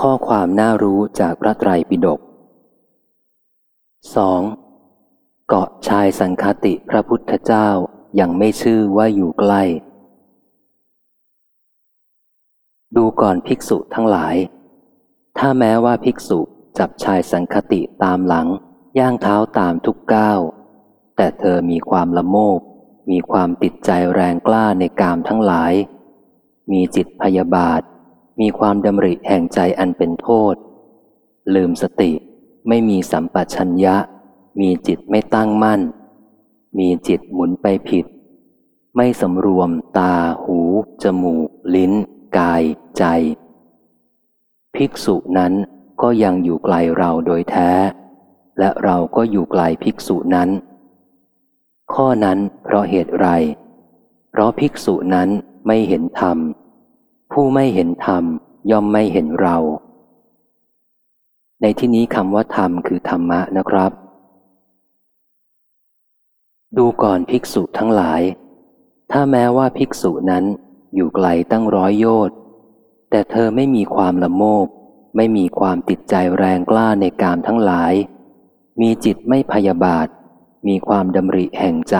ข้อความน่ารู้จากพระไตรปิฎก 2. เกาะชายสังคติพระพุทธเจ้ายังไม่ชื่อว่าอยู่ใกล้ ดูก่อนภิกษุทั้งหลาย ถ้าแม้ว่าภิกษุจับชายสังคติตามหลัง ย่างเท้าตามทุกก้าว แต่เธอมีความละโมบ มีความติดใจแรงกล้าในกามทั้งหลาย มีจิตพยาบาท มีความดำริแห่งใจอันเป็นโทษ ลืมสติ ไม่มีสัมปชัญญะ มีจิตไม่ตั้งมั่น มีจิตหมุนไปผิด ไม่สำรวมตา หู จมูก ลิ้น กาย ใจ ภิกษุนั้นก็ยังอยู่ไกลเราโดยแท้ และเราก็อยู่ไกลภิกษุนั้น ข้อนั้นเพราะเหตุไร เพราะภิกษุนั้นไม่เห็นธรรม ผู้ไม่เห็นธรรม ย่อมไม่เห็นเรา ในที่นี้คำว่าธรรมคือธรรมะนะครับ ดูก่อนภิกษุทั้งหลาย ถ้าแม้ว่าภิกษุนั้นอยู่ไกลตั้งร้อยโยชน์แต่เธอไม่มีความละโมบ ไม่มีความติดใจแรงกล้าในกามทั้งหลาย มีจิตไม่พยาบาท มีความดำริแห่งใจ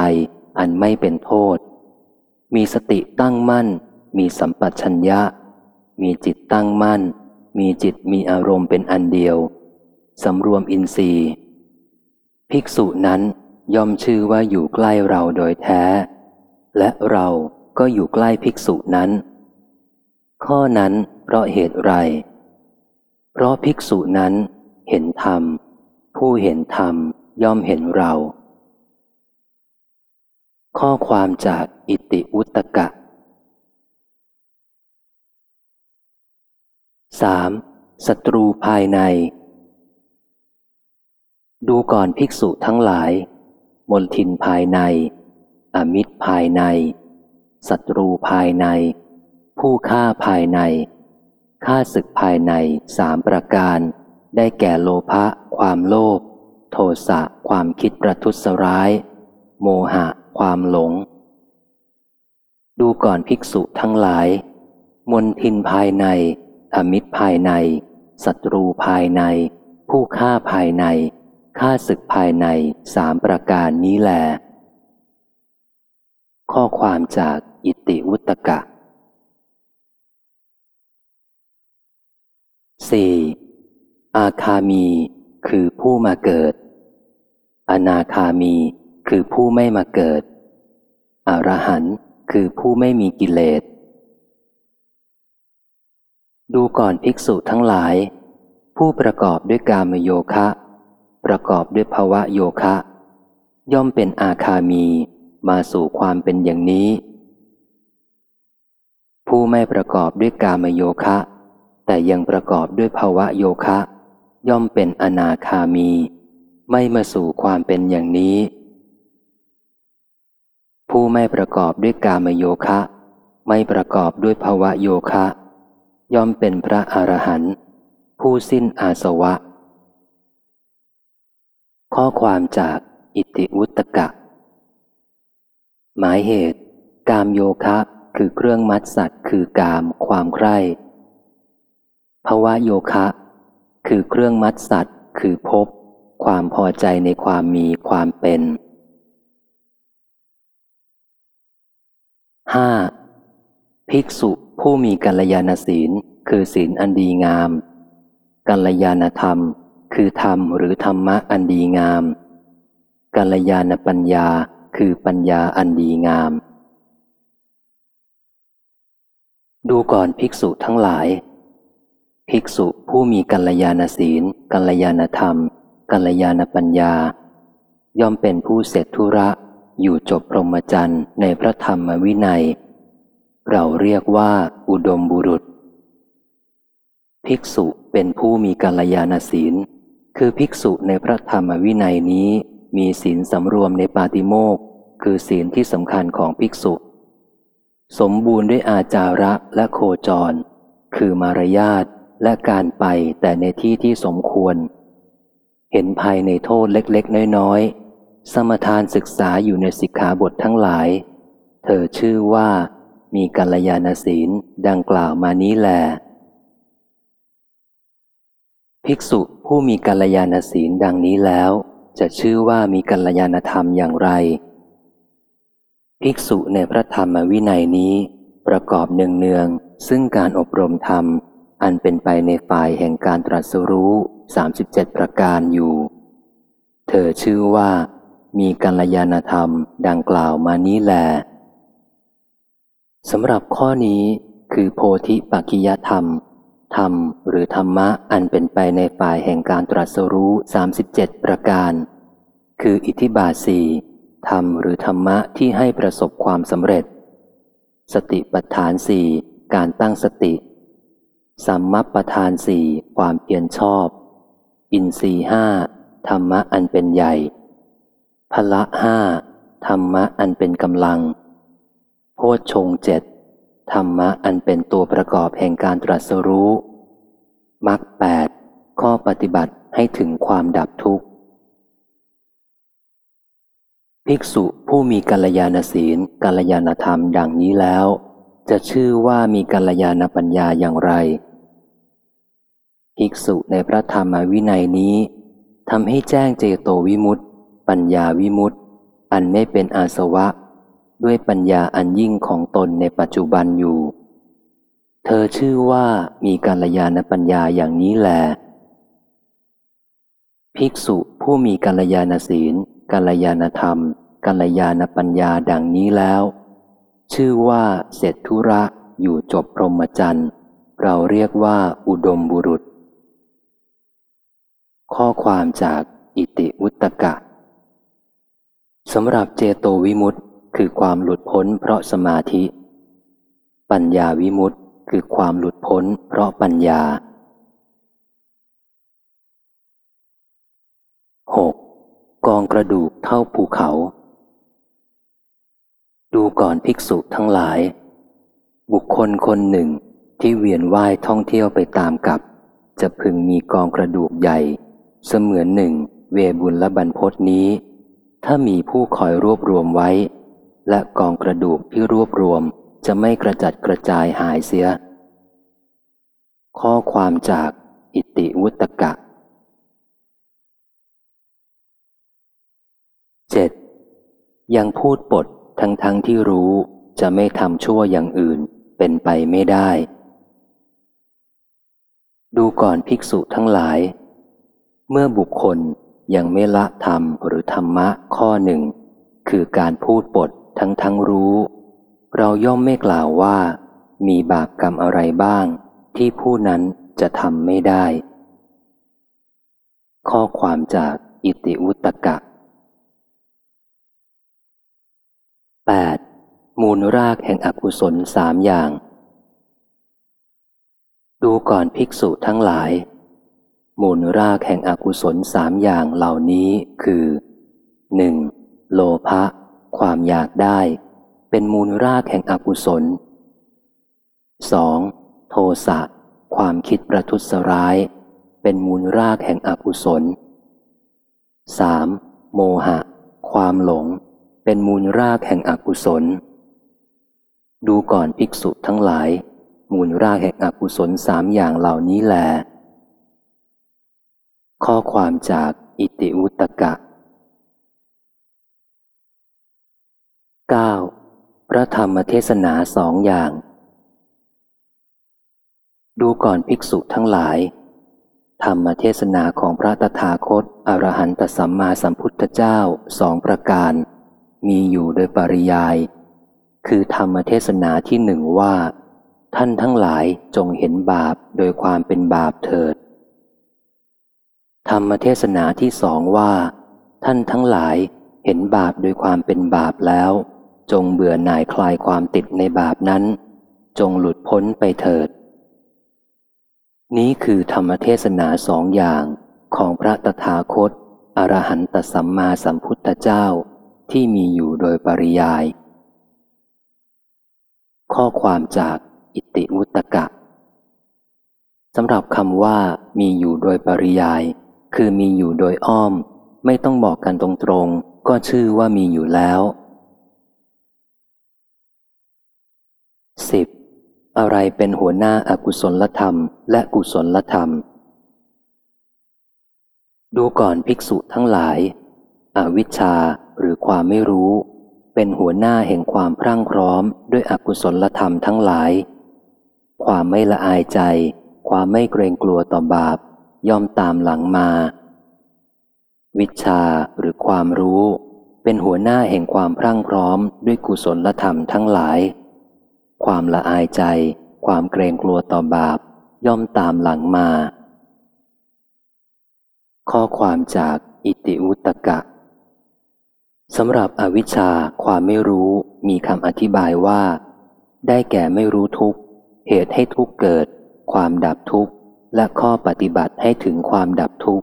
อันไม่เป็นโทษ มีสติตั้งมั่น มีสัมปชัญญะ มีจิตตั้งมั่น มีจิตมีอารมณ์เป็นอันเดียว สำรวมอินทรีย์ ภิกษุนั้นย่อมชื่อว่าอยู่ใกล้เราโดยแท้ และเราก็อยู่ใกล้ภิกษุนั้น ข้อนั้นเพราะเหตุไร เพราะภิกษุนั้นเห็นธรรม ผู้เห็นธรรมย่อมเห็นเรา ข้อความจากอิติอุตกะ 3. ศัตรูภายใน ดูก่อนภิกษุทั้งหลาย มนทินภายใน อมิตรภายใน ศัตรูภายใน ผู้ฆ่าภายในฆ่าศึกภายในสามประการ ได้แก่โลภะความโลภโทสะความคิดประทุษร้าย โมหะ ความหลง ดูก่อนภิกษุทั้งหลาย มนทินภายใน อมิตรภายในศัตรูภายใน ผู้ฆ่าภายในฆ่าศึกภายในสามประการนี้แล ข้อความจากอิติวุตกะ 4. อาคามีคือผู้มาเกิด อนาคามีคือผู้ไม่มาเกิด อรหันต์คือผู้ไม่มีกิเลส ดูก่อนภิกษุทั้งหลาย ผู้ประกอบด้วยกามโยคะ ประกอบด้วยภวะโยคะ ย่อมเป็นอาคามีมาสู่ความเป็นอย่างนี้ ผู้ไม่ประกอบด้วยกามโยคะ แต่ยังประกอบด้วยภาวะโยคะ ย่อมเป็นอนาคามี ไม่มาสู่ความเป็นอย่างนี้ ผู้ไม่ประกอบด้วยกามโยคะ ไม่ประกอบด้วยภาวะโยคะ ย่อมเป็นพระอรหันต์ผู้สิ้นอาสวะ ข้อความจากอิติวุตกะ หมายเหตุ กามโยคะ คือเครื่องมัดสัตว์คือกามความใคร่ภาวะโยคะ คือเครื่องมัดสัตว์ คือพบความพอใจในความมีความเป็น 5. ภิกษุ ผู้มีกัลยาณศีล คือศีลอันดีงาม กัลยาณธรรม คือธรรมหรือธรรมะอันดีงาม กัลยาณปัญญาคือปัญญาอันดีงาม ดูก่อนภิกษุทั้งหลาย ภิกษุผู้มีกัลยาณศีล กัลยาณธรรม กัลยาณปัญญา ย่อมเป็นผู้เสร็จธุระ อยู่จบพรหมจรรย์ในพระธรรมวินัย เราเรียกว่าอุดมบุรุษ ภิกษุเป็นผู้มีกัลยาณศีล คือภิกษุในพระธรรมวินัยนี้ มีศีลสำรวมในปาติโมกคือศีลที่สำคัญของภิกษุ สมบูรณ์ด้วยอาจาระและโคจร คือมารยาทและการไปแต่ในที่ที่สมควร เห็นภายในโทษเล็กๆ น้อยๆ สมทานศึกษาอยู่ในสิกขาบททั้งหลาย เธอชื่อว่า มีกัลยาณศีลดังกล่าวมานี้แล ภิกษุผู้มีกัลยาณศีลดังนี้แล้ว จะชื่อว่ามีกัลยาณธรรมอย่างไร ภิกษุในพระธรรมวินัยนี้ ประกอบเนืองๆซึ่งการอบรมธรรม อันเป็นไปในฝ่ายแห่งการตรัสรู้ 37 ประการอยู่ เธอชื่อว่า มีกัลยาณธรรมดังกล่าวมานี้แล สำหรับข้อนี้คือโพธิปัจจยธรรม ธรรมหรือธรรมะอันเป็นไปในฝ่ายแห่งการตรัสรู้ 37 ประการ คืออิทิบาสีธรรมหรือธรรมะที่ให้ประสบความสำเร็จ สติปัฏฐานสี่การตั้งสติ สัมมัปประธานสี่ความเพียรชอบ อินทรีห้าธรรมะอันเป็นใหญ่พละห้าธรรมะอันเป็นกำลัง โพชฌงเจ็ดธรรมะอันเป็นตัวประกอบแห่งการตรัสรู้มรรคแปดข้อปฏิบัติให้ถึงความดับทุกข์ ภิกษุผู้มีกัลยาณศีลกัลยาณธรรมดังนี้แล้ว จะชื่อว่ามีกัลยาณปัญญาอย่างไร ภิกษุในพระธรรมวินัยนี้ทำให้แจ้งเจโตวิมุตติ ปัญญาวิมุตติ อันไม่เป็นอาสวะ ด้วยปัญญาอันยิ่งของตนในปัจจุบันอยู่ เธอชื่อว่ามีกัลยาณปัญญาอย่างนี้แหลภิกษุผู้มีกัลยาณศีลกัลยาณธรรมกัลยาณปัญญาดังนี้แล้ว ชื่อว่าเสร็จธุระอยู่จบพรหมจรรย์เราเรียกว่าอุดมบุรุษ ข้อความจากอิติวุตกะสำหรับเจโตวิมุตต คือความหลุดพ้นเพราะสมาธิ ปัญญาวิมุตต์คือความหลุดพ้นเพราะปัญญา 6. กองกระดูกเท่าภูเขา ดูก่อนภิกษุทั้งหลาย บุคคลคนหนึ่งที่เวียนว่ายท่องเที่ยวไปตามกับ จะพึงมีกองกระดูกใหญ่ เสมือนหนึ่ง เวบุญและบรรพศนี้ ถ้ามีผู้คอยรวบรวมไว้ และกองกระดูกที่รวบรวมจะไม่กระจัดกระจายหายเสีย ข้อความจากอิติวุตกะ 7. ยังพูดปดทั้งทั้งที่รู้จะไม่ทำชั่วอย่างอื่นเป็นไปไม่ได้ ดูก่อนภิกษุทั้งหลาย เมื่อบุคคลยังไม่ละธรรมหรือธรรมะข้อหนึ่ง คือการพูดปด ทั้งทั้งรู้ เราย่อมไม่กล่าวว่า มีบาปกรรมอะไรบ้าง ที่ผู้นั้นจะทำไม่ได้ ข้อความจากอิติวุตกะ 8. มูลรากแห่งอกุศลสามอย่าง ดูก่อนภิกษุทั้งหลาย มูลรากแห่งอกุศลสามอย่างเหล่านี้คือ 1. โลภะ ความอยากได้ เป็นมูลรากแห่งอกุศล 2. โทสะความคิดประทุษร้าย เป็นมูลรากแห่งอกุศล 3. โมหะ ความหลง เป็นมูลรากแห่งอกุศล ดูก่อนภิกษุทั้งหลาย มูลรากแห่งอกุศลสามอย่างเหล่านี้แหลข้อความจากอิติวุตกะ 9. พระธรรมเทศนาสองอย่าง ดูก่อนภิกษุทั้งหลาย ธรรมเทศนาของพระตถาคตอรหันตสัมมาสัมพุทธเจ้าสองประการ มีอยู่โดยปริยาย คือธรรมเทศนาที่หนึ่งว่า ท่านทั้งหลายจงเห็นบาปโดยความเป็นบาปเถิด ธรรมเทศนาที่สองว่า ท่านทั้งหลายเห็นบาปโดยความเป็นบาปแล้ว จงเบื่อหน่ายคลายความติดในบาปนั้น จงหลุดพ้นไปเถิด นี้คือธรรมเทศนาสองอย่างของพระตถาคตอรหันตสัมมาสัมพุทธเจ้าที่มีอยู่โดยปริยาย ข้อความจากอิติวุตกะสำหรับคำว่ามีอยู่โดยปริยาย คือมีอยู่โดยอ้อม ไม่ต้องบอกกันตรงๆ ก็ชื่อว่ามีอยู่แล้ว 10. อะไรเป็นหัวหน้าอากุศลธรรม และกุศลธรรม ดูก่อนภิกษุทั้งหลาย อวิชชาหรือความไม่รู้ เป็นหัวหน้าแห่งความพรั่งพร้อมด้วยอกุศลธรรมทั้งหลาย ความไม่ละอายใจ ความไม่เกรงกลัวต่อบาป ย่อมตามหลังมา วิชาหรือความรู้ เป็นหัวหน้าแห่งความพรั่งพร้อมด้วยกุศลธรรมทั้งหลาย ความละอายใจ ความเกรงกลัวต่อบาป ย่อมตามหลังมา ข้อความจากอิติวุตกะสำหรับอวิชชาความไม่รู้มีคำอธิบายว่า ได้แก่ไม่รู้ทุกเหตุให้ทุกเกิด ความดับทุกและข้อปฏิบัติให้ถึงความดับทุก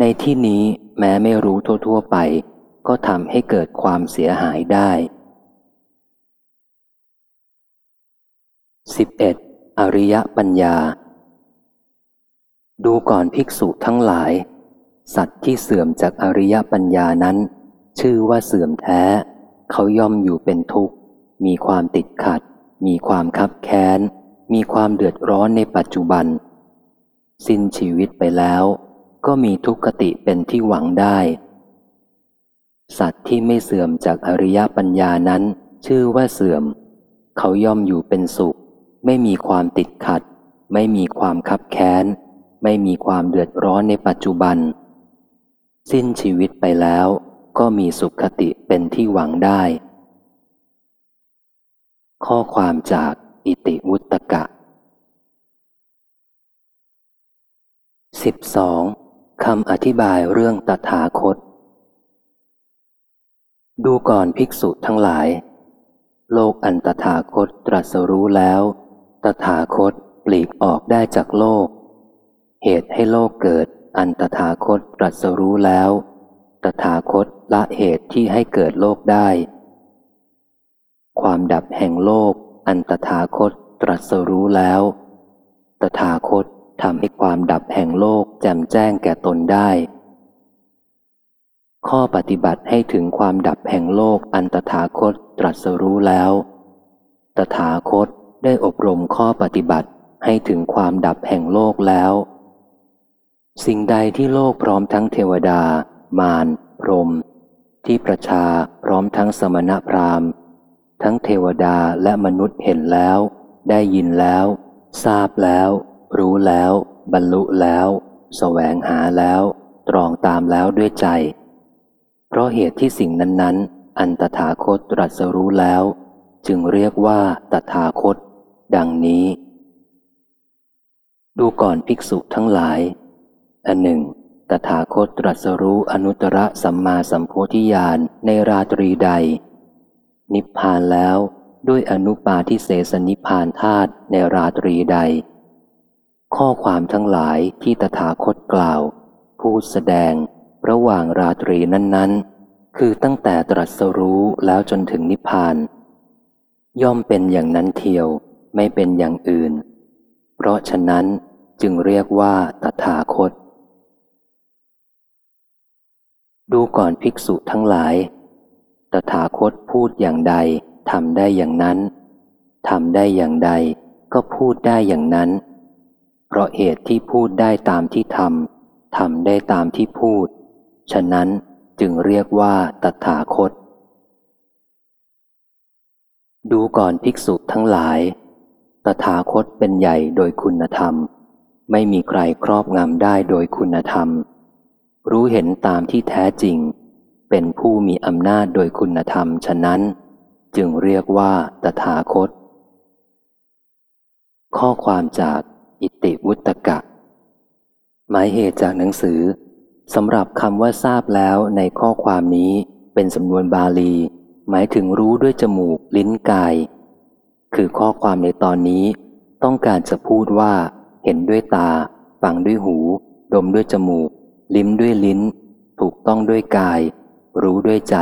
ในที่นี้แม้ไม่รู้ทั่วๆไป ก็ทำให้เกิดความเสียหายได้ 11. อริยปัญญา ดูก่อนภิกษุทั้งหลาย สัตว์ที่เสื่อมจากอริยปัญญานั้น ชื่อว่าเสื่อมแท้ เขาย่อมอยู่เป็นทุกข์ มีความติดขัด มีความคับแค้น มีความเดือดร้อนในปัจจุบัน สิ้นชีวิตไปแล้ว ก็มีทุกขติเป็นที่หวังได้ สัตว์ที่ไม่เสื่อมจากอริยปัญญานั้น ชื่อว่าเสื่อม เขาย่อมอยู่เป็นสุข ไม่มีความติดขัด ไม่มีความคับแค้น ไม่มีความเดือดร้อนในปัจจุบัน สิ้นชีวิตไปแล้วก็มีสุขคติเป็นที่หวังได้ ข้อความจากอิติวุตกะ 12. คำอธิบายเรื่องตถาคต ดูก่อนภิกษุทั้งหลาย โลกอันตถาคตตรัสรู้แล้ว ตถาคตปลีกออกได้จากโลก เหตุให้โลกเกิดอันตถาคตตรัสรู้แล้ว ตถาคตละเหตุที่ให้เกิดโลกได้ ความดับแห่งโลก อันตถาคตตรัสรู้แล้ว ตถาคตทำให้ความดับแห่งโลกแจ่มแจ้งแก่ตนได้ ข้อปฏิบัติให้ถึงความดับแห่งโลกอันตถาคตตรัสรู้แล้ว ตถาคต ได้อบรมข้อปฏิบัติให้ถึงความดับแห่งโลกแล้ว สิ่งใดที่โลกพร้อมทั้งเทวดา มารพรม ที่ประชาพร้อมทั้งสมณพราหมณ์ ทั้งเทวดาและมนุษย์เห็นแล้ว ได้ยินแล้ว ทราบแล้ว รู้แล้ว บรรลุแล้วสแสวงหาแล้ว ตรองตามแล้วด้วยใจ เพราะเหตุที่สิ่งนั้น ๆ อันตถาคตตรัสรู้แล้ว จึงเรียกว่าตถาคต ดังนี้ ดูก่อนภิกษุทั้งหลาย อันหนึ่ง ตถาคตตรัสรู้อนุตตรสัมมาสัมโพธิญาณในราตรีใด นิพพานแล้วด้วยอนุปาทิเสสนิพพานธาตุในราตรีใด ข้อความทั้งหลายที่ตถาคตกล่าว พูดแสดงระหว่างราตรีนั้น ๆ คือตั้งแต่ตรัสรู้แล้วจนถึงนิพพาน ย่อมเป็นอย่างนั้นเทียว ไม่เป็นอย่างอื่น เพราะฉะนั้นจึงเรียกว่าตถาคต ดูก่อนภิกษุทั้งหลาย ตถาคตพูดอย่างใดทำได้อย่างนั้นทำได้อย่างใดก็พูดได้อย่างนั้น เพราะเหตุที่พูดได้ตามที่ทำทำได้ตามที่พูด ฉะนั้นจึงเรียกว่าตถาคต ดูก่อนภิกษุทั้งหลาย ตถาคตเป็นใหญ่โดยคุณธรรม ไม่มีใครครอบงำได้โดยคุณธรรม รู้เห็นตามที่แท้จริง เป็นผู้มีอำนาจโดยคุณธรรมฉะนั้น จึงเรียกว่าตถาคต ข้อความจากอิติวุตกะ หมายเหตุจากหนังสือสำหรับคำว่าทราบแล้วในข้อความนี้เป็นสำนวนบาลี หมายถึงรู้ด้วยจมูกลิ้นกาย คือข้อความในตอนนี้ต้องการจะพูดว่า เห็นด้วยตา ฟังด้วยหู ดมด้วยจมูก ลิ้มด้วยลิ้น ถูกต้องด้วยกาย รู้ด้วยใจ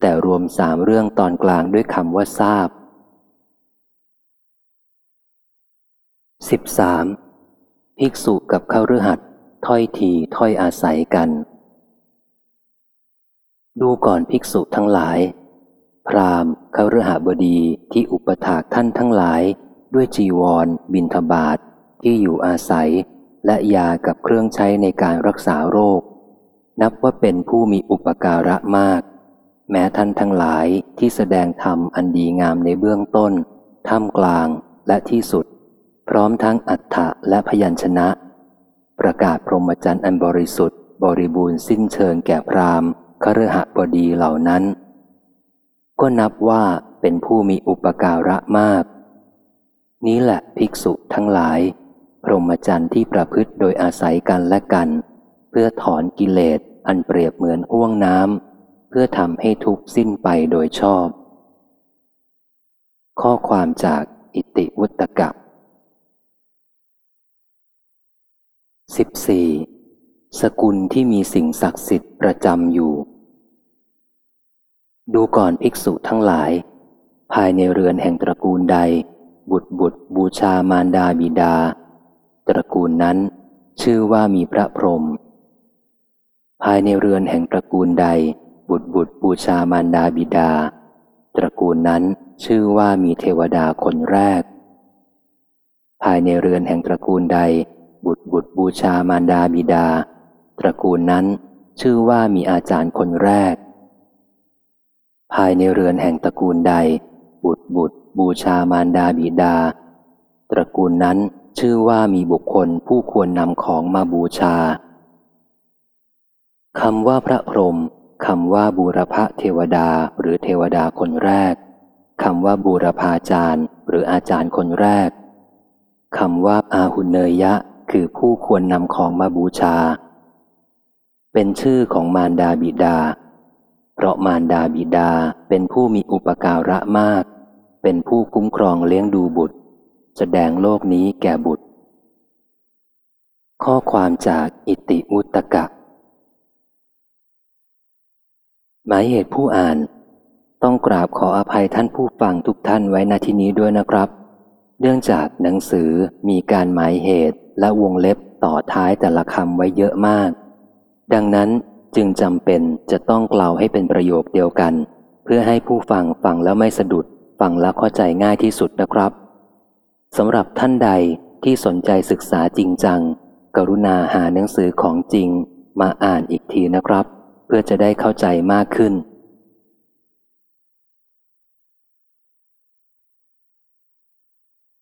แต่รวมสามเรื่องตอนกลางด้วยคำว่าทราบ 13. ภิกษุกับเข้าฤหัสถ้อยทีถ้อยอาศัยกัน ดูก่อนภิกษุทั้งหลาย พรามเข้าฤหบดีที่อุปถากท่านทั้งหลาย ด้วยจีวร บินทบาทที่อยู่อาศัย และยากับเครื่องใช้ในการรักษาโรค นับว่าเป็นผู้มีอุปการะมาก แม้ท่านทั้งหลายที่แสดงธรรมอันดีงามในเบื้องต้น ท่ามกลางและที่สุด พร้อมทั้งอัฏฐะและพยัญชนะ ประกาศพรหมจรรย์อันบริสุทธิ์ บริบูรณ์สิ้นเชิงแก่พรามคฤหบดีเหล่านั้น ก็นับว่าเป็นผู้มีอุปการะมาก นี้แหละภิกษุทั้งหลาย พรหมจรรย์ที่ประพฤติโดยอาศัยกันและกัน เพื่อถอนกิเลสอันเปรียบเหมือนห่วงน้ำเพื่อทำให้ทุกข์สิ้นไปโดยชอบ ข้อความจากอิติวุตกะ 14. สกุลที่มีสิ่งศักดิ์สิทธิ์ประจำอยู่ ดูก่อนภิกษุทั้งหลาย ภายในเรือนแห่งตระกูลใด บุตรบุตรบูชามารดาบิดา ตระกูลนั้น ชื่อว่ามีพระพรหมภายในเรือนแห่งตระกูลใด บุตรบุตรบูชามารดาบิดา ตระกูลนั้นชื่อว่ามีเทวดาคนแรก ภายในเรือนแห่งตระกูลใด บุตรบุตรบูชามารดาบิดา ตระกูลนั้นชื่อว่ามีอาจารย์คนแรก ภายในเรือนแห่งตระกูลใด บุตรบุตร บูชามารดาบิดา ตระกูลนั้นชื่อว่ามีบุคคลผู้ควรนำของมาบูชาคำว่าพระพรหมคำว่าบูรพเทวดาหรือเทวดาคนแรกคำว่าบูรพาจารย์ หรืออาจารย์คนแรกคำว่าอาหุเนยยะ คือผู้ควรนำของมาบูชา เป็นชื่อของมารดาบิดา เพราะมารดาบิดาเป็นผู้มีอุปการะมาก เป็นผู้คุ้มครองเลี้ยงดูบุตร แสดงโลกนี้แก่บุตร ข้อความจากอิติมุตตกะ หมายเหตุผู้อ่าน ต้องกราบขออภัยท่านผู้ฟังทุกท่านไว้ณที่นี้ด้วยนะครับ เนื่องจากหนังสือมีการหมายเหตุและวงเล็บต่อท้ายแต่ละคำไว้เยอะมาก ดังนั้น จึงจำเป็นจะต้องกล่าวให้เป็นประโยคเดียวกัน เพื่อให้ผู้ฟังฟังแล้วไม่สะดุด ฟังแล้วเข้าใจง่ายที่สุดนะครับสำหรับท่านใดที่สนใจศึกษาจริงจัง กรุณาหาหนังสือของจริงมาอ่านอีกทีนะครับ เพื่อจะได้เข้าใจมากขึ้น